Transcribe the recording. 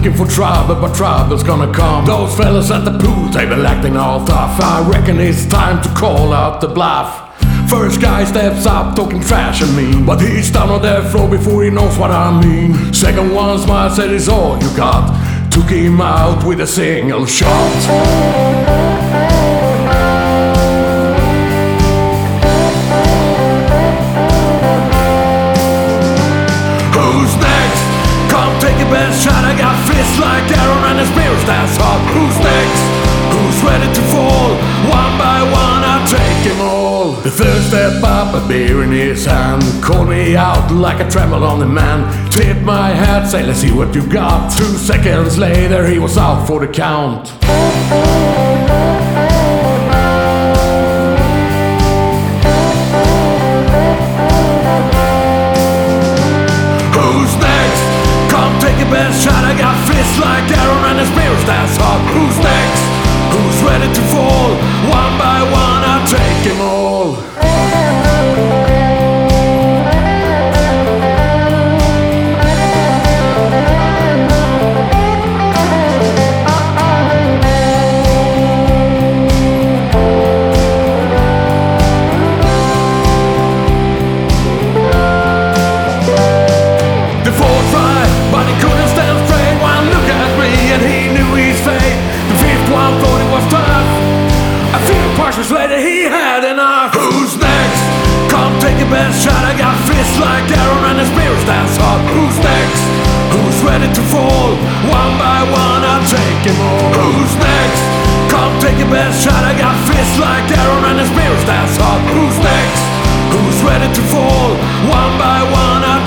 looking for trouble, but trouble's gonna come. Those fellas at the pool table acting all tough. I reckon it's time to call out the bluff. First guy steps up talking trash at me, but he's down on the floor before he knows what I mean. Second one smile said it's all you got. Took him out with a single shot. The third step up, a beer in his hand. Call me out like a tremble on the man. Tip my hat, say, let's see what you got. Two seconds later, he was out for the count. Had enough. Who's next? Come take a best shot. I got fists like Aaron and a spear that's hot. Who's next? Who's ready to fall? One by one, I'll take them all. Who's next? Come take a best shot. I got fists like Aaron and a spear that's hot. Who's next? Who's ready to fall? One by one, I'll.